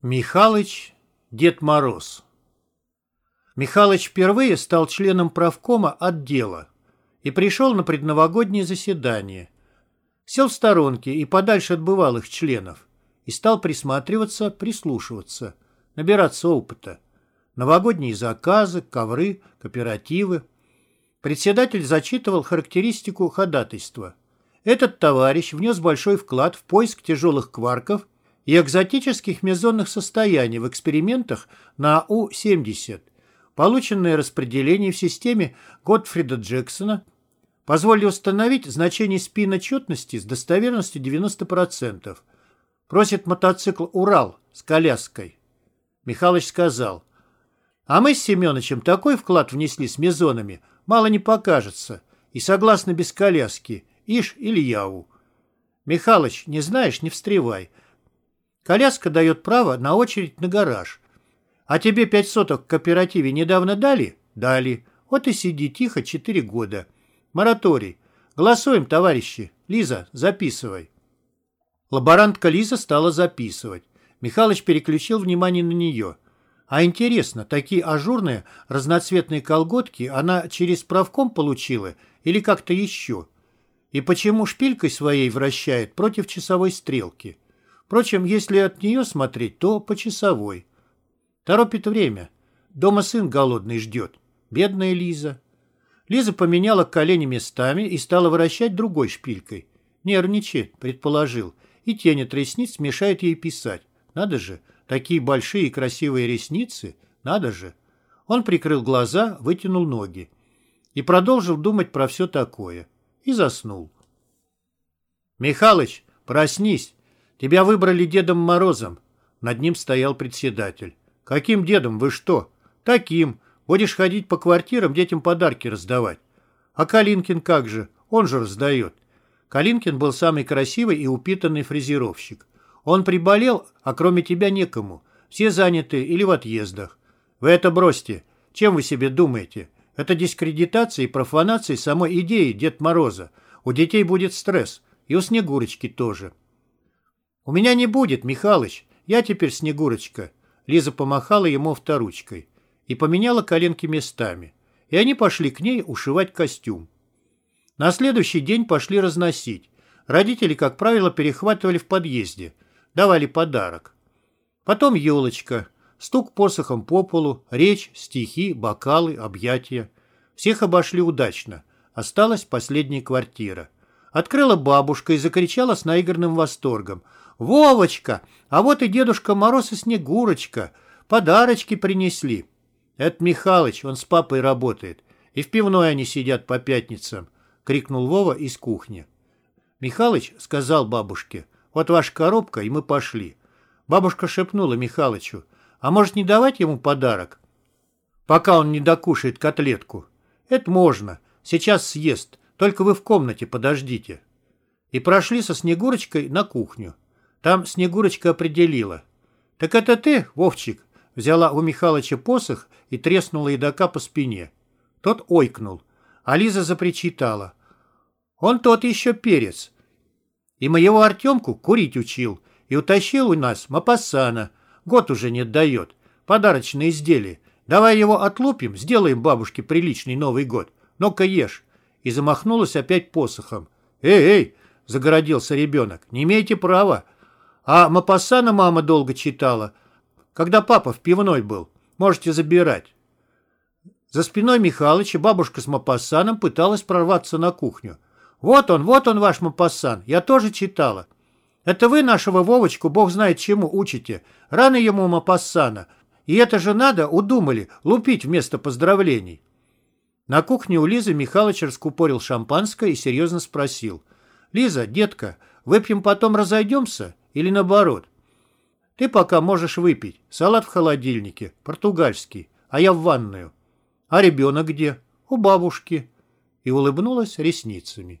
Михалыч Дед Мороз Михалыч впервые стал членом правкома отдела и пришел на предновогоднее заседание. Сел в сторонке и подальше от бывалых членов и стал присматриваться, прислушиваться, набираться опыта. Новогодние заказы, ковры, кооперативы. Председатель зачитывал характеристику ходатайства. Этот товарищ внес большой вклад в поиск тяжелых кварков – и экзотических мезонных состояний в экспериментах на У-70. Полученное распределение в системе Готфрида Джексона позволили установить значение спина четности с достоверностью 90%. Просит мотоцикл «Урал» с коляской. Михалыч сказал, а мы с Семеновичем такой вклад внесли с мезонами, мало не покажется, и согласно без коляски, Иш или Яу. Михалыч, не знаешь, не встревай, Коляска дает право на очередь на гараж. А тебе пять соток в кооперативе недавно дали? Дали. Вот и сиди тихо четыре года. Мораторий. Голосуем, товарищи. Лиза, записывай. Лаборантка Лиза стала записывать. Михалыч переключил внимание на нее. А интересно, такие ажурные разноцветные колготки она через правком получила или как-то еще? И почему шпилькой своей вращает против часовой стрелки? Впрочем, если от нее смотреть, то по часовой. Торопит время. Дома сын голодный ждет. Бедная Лиза. Лиза поменяла колени местами и стала вращать другой шпилькой. Нервничает, предположил, и тень от ресниц мешает ей писать. Надо же, такие большие и красивые ресницы, надо же. Он прикрыл глаза, вытянул ноги и продолжил думать про все такое. И заснул. «Михалыч, проснись!» Тебя выбрали Дедом Морозом. Над ним стоял председатель. Каким дедом? Вы что? Таким. Будешь ходить по квартирам, детям подарки раздавать. А Калинкин как же? Он же раздает. Калинкин был самый красивый и упитанный фрезеровщик. Он приболел, а кроме тебя некому. Все заняты или в отъездах. Вы это бросьте. Чем вы себе думаете? Это дискредитация и профанация самой идеи Дед Мороза. У детей будет стресс. И у Снегурочки тоже. «У меня не будет, Михалыч. Я теперь Снегурочка». Лиза помахала ему авторучкой и поменяла коленки местами. И они пошли к ней ушивать костюм. На следующий день пошли разносить. Родители, как правило, перехватывали в подъезде. Давали подарок. Потом елочка. Стук посохом по полу, речь, стихи, бокалы, объятия. Всех обошли удачно. Осталась последняя квартира. Открыла бабушка и закричала с наигранным восторгом – «Вовочка, а вот и Дедушка Мороз и Снегурочка. Подарочки принесли». «Это Михалыч, он с папой работает. И в пивной они сидят по пятницам», — крикнул Вова из кухни. Михалыч сказал бабушке, «Вот ваша коробка, и мы пошли». Бабушка шепнула Михалычу, «А может, не давать ему подарок, пока он не докушает котлетку?» «Это можно. Сейчас съест. Только вы в комнате подождите». И прошли со Снегурочкой на кухню. Там Снегурочка определила. «Так это ты, Вовчик?» Взяла у Михалыча посох и треснула едока по спине. Тот ойкнул, а Лиза запричитала. «Он тот еще перец. И моего Артемку курить учил, и утащил у нас Мапассана. Год уже не отдает. Подарочное изделие. Давай его отлупим, сделаем бабушке приличный Новый год. Ну-ка ешь». И замахнулась опять посохом. «Эй, эй!» — загородился ребенок. «Не имеете права. А Мапассана мама долго читала, когда папа в пивной был. Можете забирать. За спиной Михалыча бабушка с Мапассаном пыталась прорваться на кухню. «Вот он, вот он ваш Мапассан, я тоже читала. Это вы нашего Вовочку, бог знает чему, учите. Рано ему Мапассана. И это же надо, удумали, лупить вместо поздравлений». На кухне у Лизы Михалыч раскупорил шампанское и серьезно спросил. «Лиза, детка, выпьем потом разойдемся? Или наоборот. Ты пока можешь выпить. Салат в холодильнике, португальский, а я в ванную. А ребенок где? У бабушки. И улыбнулась ресницами.